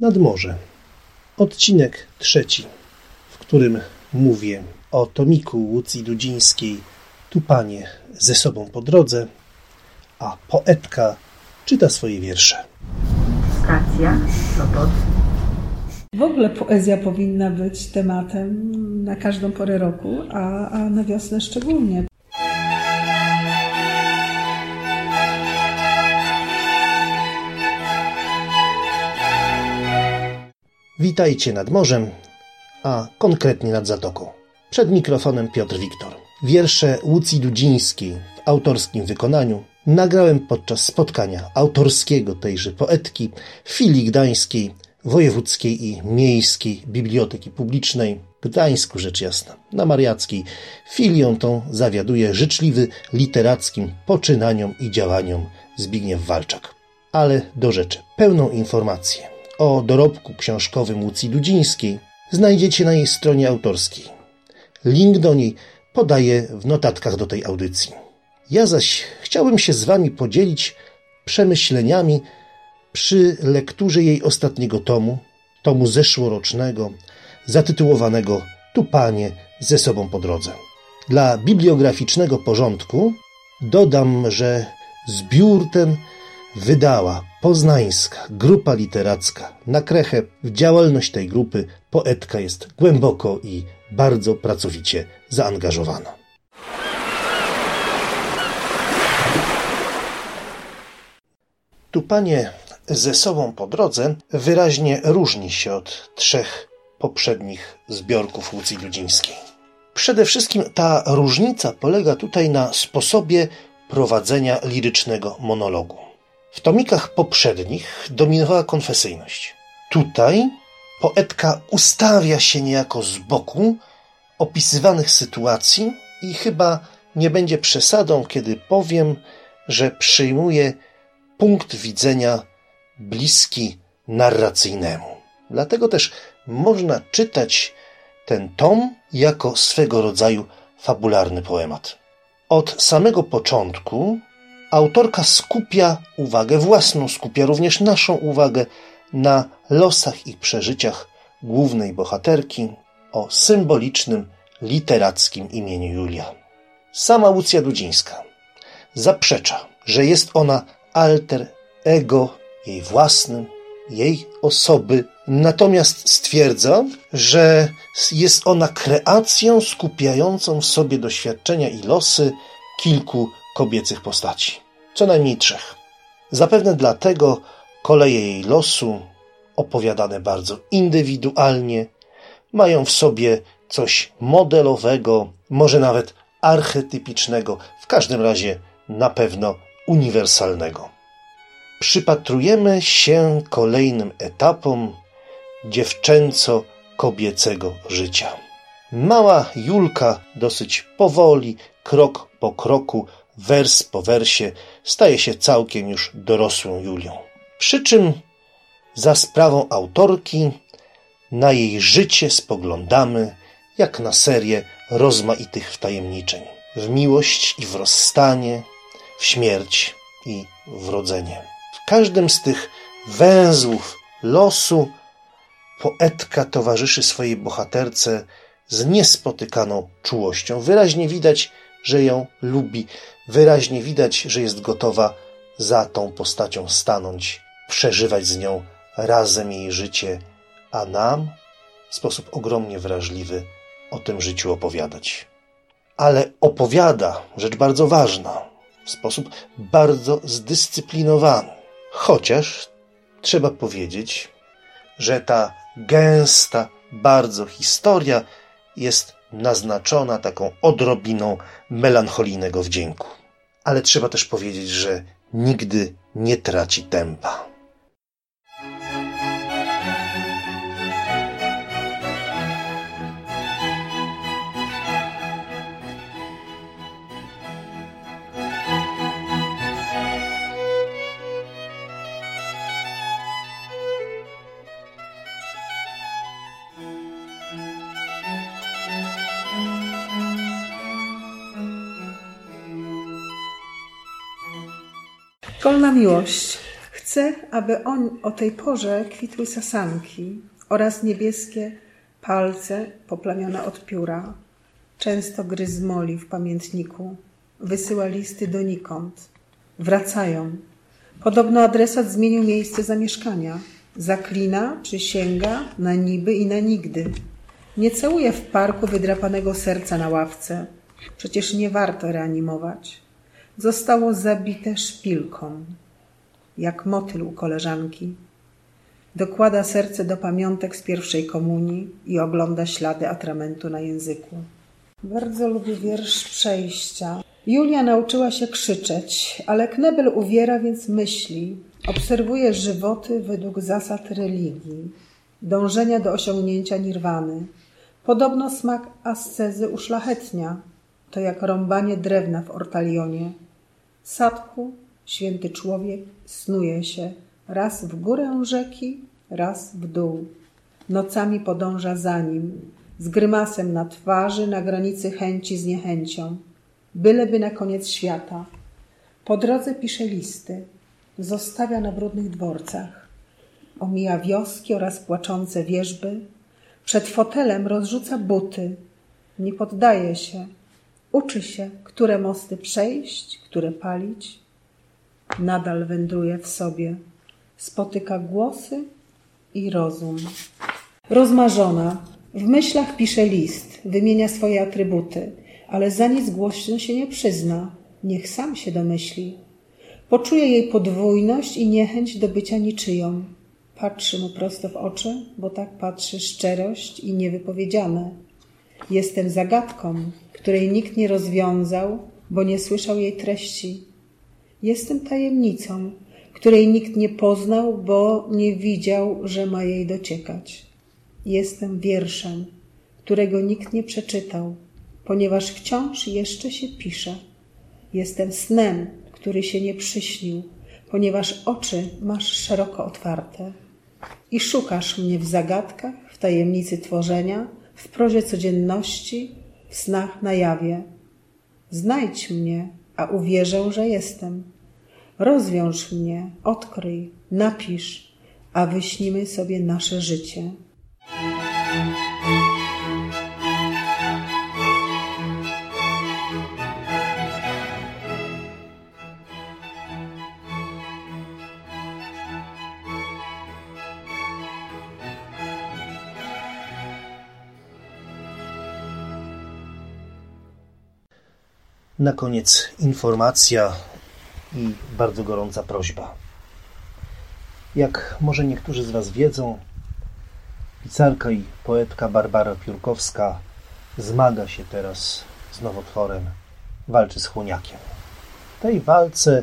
nad morze. Odcinek trzeci, w którym mówię o tomiku Łucji Dudzińskiej Tupanie ze sobą po drodze, a poetka czyta swoje wiersze. Stacja Sopot. W ogóle poezja powinna być tematem na każdą porę roku, a, a na wiosnę szczególnie. Witajcie nad morzem, a konkretnie nad zatoką. Przed mikrofonem Piotr Wiktor. Wiersze Łucji Dudzińskiej w autorskim wykonaniu nagrałem podczas spotkania autorskiego tejże poetki w filii gdańskiej Wojewódzkiej i Miejskiej Biblioteki Publicznej Gdańsku, rzecz jasna, na Mariackiej. Filią tą zawiaduje życzliwy literackim poczynaniom i działaniom Zbigniew Walczak. Ale do rzeczy. Pełną informację o dorobku książkowym Łucji Dudzińskiej znajdziecie na jej stronie autorskiej. Link do niej podaję w notatkach do tej audycji. Ja zaś chciałbym się z Wami podzielić przemyśleniami przy lekturze jej ostatniego tomu, tomu zeszłorocznego, zatytułowanego Tu Panie ze sobą po drodze. Dla bibliograficznego porządku dodam, że zbiór ten wydała poznańska grupa literacka na krechę. W działalność tej grupy poetka jest głęboko i bardzo pracowicie zaangażowana. Tu panie ze sobą po drodze wyraźnie różni się od trzech poprzednich zbiorków Łucji Ludzińskiej. Przede wszystkim ta różnica polega tutaj na sposobie prowadzenia lirycznego monologu. W tomikach poprzednich dominowała konfesyjność. Tutaj poetka ustawia się niejako z boku opisywanych sytuacji i chyba nie będzie przesadą, kiedy powiem, że przyjmuje punkt widzenia bliski narracyjnemu. Dlatego też można czytać ten tom jako swego rodzaju fabularny poemat. Od samego początku autorka skupia uwagę własną, skupia również naszą uwagę na losach i przeżyciach głównej bohaterki o symbolicznym literackim imieniu Julia. Sama Łucja Dudzińska zaprzecza, że jest ona alter ego jej własnym, jej osoby, natomiast stwierdza, że jest ona kreacją skupiającą w sobie doświadczenia i losy kilku kobiecych postaci, co najmniej trzech. Zapewne dlatego koleje jej losu, opowiadane bardzo indywidualnie, mają w sobie coś modelowego, może nawet archetypicznego, w każdym razie na pewno uniwersalnego. Przypatrujemy się kolejnym etapom dziewczęco-kobiecego życia. Mała Julka dosyć powoli, krok po kroku, wers po wersie, staje się całkiem już dorosłą Julią. Przy czym za sprawą autorki na jej życie spoglądamy jak na serię rozmaitych wtajemniczeń. W miłość i w rozstanie, w śmierć i w rodzenie. W każdym z tych węzłów losu poetka towarzyszy swojej bohaterce z niespotykaną czułością. Wyraźnie widać, że ją lubi, wyraźnie widać, że jest gotowa za tą postacią stanąć, przeżywać z nią razem jej życie, a nam w sposób ogromnie wrażliwy o tym życiu opowiadać. Ale opowiada, rzecz bardzo ważna, w sposób bardzo zdyscyplinowany. Chociaż trzeba powiedzieć, że ta gęsta bardzo historia jest naznaczona taką odrobiną melancholijnego wdzięku. Ale trzeba też powiedzieć, że nigdy nie traci tempa. Szkolna miłość. Chcę aby on, o tej porze kwitły sasanki oraz niebieskie palce poplamione od pióra. Często gryzmoli w pamiętniku. Wysyła listy donikąd. Wracają. Podobno adresat zmienił miejsce zamieszkania. Zaklina czy sięga na niby i na nigdy. Nie całuje w parku wydrapanego serca na ławce. Przecież nie warto reanimować. Zostało zabite szpilką, jak motyl u koleżanki. Dokłada serce do pamiątek z pierwszej komunii i ogląda ślady atramentu na języku. Bardzo lubię wiersz przejścia. Julia nauczyła się krzyczeć, ale Knebel uwiera więc myśli. Obserwuje żywoty według zasad religii, dążenia do osiągnięcia nirwany. Podobno smak ascezy uszlachetnia. To jak rąbanie drewna w ortalionie. Sadku, święty człowiek, snuje się raz w górę rzeki, raz w dół. Nocami podąża za nim, z grymasem na twarzy, na granicy chęci z niechęcią. Byleby na koniec świata. Po drodze pisze listy, zostawia na brudnych dworcach. Omija wioski oraz płaczące wieżby. Przed fotelem rozrzuca buty. Nie poddaje się. Uczy się, które mosty przejść, które palić. Nadal wędruje w sobie. Spotyka głosy i rozum. Rozmarzona, w myślach pisze list, wymienia swoje atrybuty, ale za nic głośno się nie przyzna. Niech sam się domyśli. Poczuje jej podwójność i niechęć do bycia niczyją. Patrzy mu prosto w oczy, bo tak patrzy szczerość i niewypowiedziane. Jestem zagadką, której nikt nie rozwiązał, bo nie słyszał jej treści. Jestem tajemnicą, której nikt nie poznał, bo nie widział, że ma jej dociekać. Jestem wierszem, którego nikt nie przeczytał, ponieważ wciąż jeszcze się pisze. Jestem snem, który się nie przyśnił, ponieważ oczy masz szeroko otwarte. I szukasz mnie w zagadkach, w tajemnicy tworzenia, w prozie codzienności, w snach na jawie. Znajdź mnie, a uwierzę, że jestem. Rozwiąż mnie, odkryj, napisz, a wyśnimy sobie nasze życie. Na koniec informacja i bardzo gorąca prośba. Jak może niektórzy z Was wiedzą, pisarka i poetka Barbara Piórkowska zmaga się teraz z nowotworem, walczy z chłoniakiem. Tej walce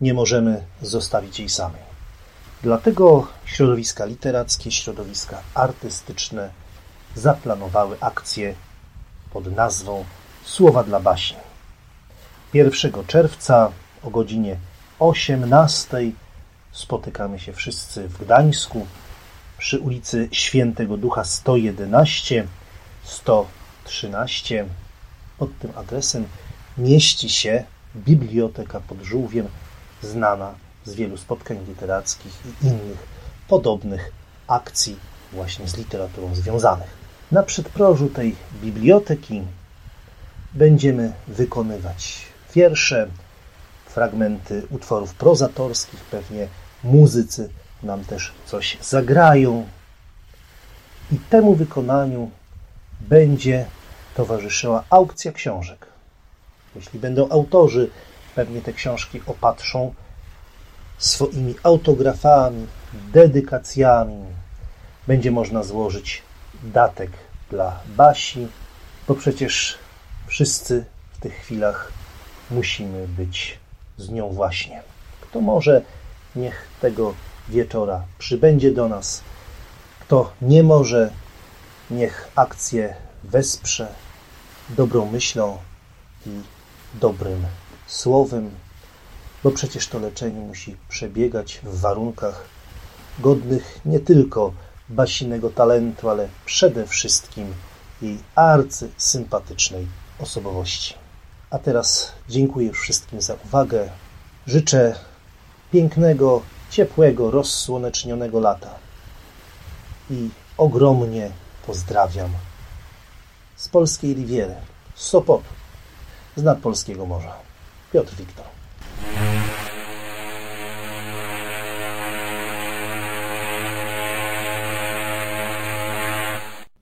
nie możemy zostawić jej samej. Dlatego środowiska literackie, środowiska artystyczne zaplanowały akcję pod nazwą Słowa dla baśni. 1 czerwca o godzinie 18 spotykamy się wszyscy w Gdańsku przy ulicy Świętego Ducha 111 113. Pod tym adresem mieści się Biblioteka pod Żółwiem, znana z wielu spotkań literackich i innych podobnych akcji właśnie z literaturą związanych. Na przedprożu tej biblioteki będziemy wykonywać wiersze, fragmenty utworów prozatorskich, pewnie muzycy nam też coś zagrają. I temu wykonaniu będzie towarzyszyła aukcja książek. Jeśli będą autorzy, pewnie te książki opatrzą swoimi autografami, dedykacjami. Będzie można złożyć datek dla Basi, bo przecież wszyscy w tych chwilach musimy być z nią właśnie. Kto może, niech tego wieczora przybędzie do nas. Kto nie może, niech akcję wesprze dobrą myślą i dobrym słowem, bo przecież to leczenie musi przebiegać w warunkach godnych nie tylko basinego talentu, ale przede wszystkim jej arcysympatycznej osobowości. A teraz dziękuję wszystkim za uwagę. Życzę pięknego ciepłego, rozsłonecznionego lata. I ogromnie pozdrawiam z polskiej Riviery, z Sopotu, z nadpolskiego morza. Piotr Wiktor.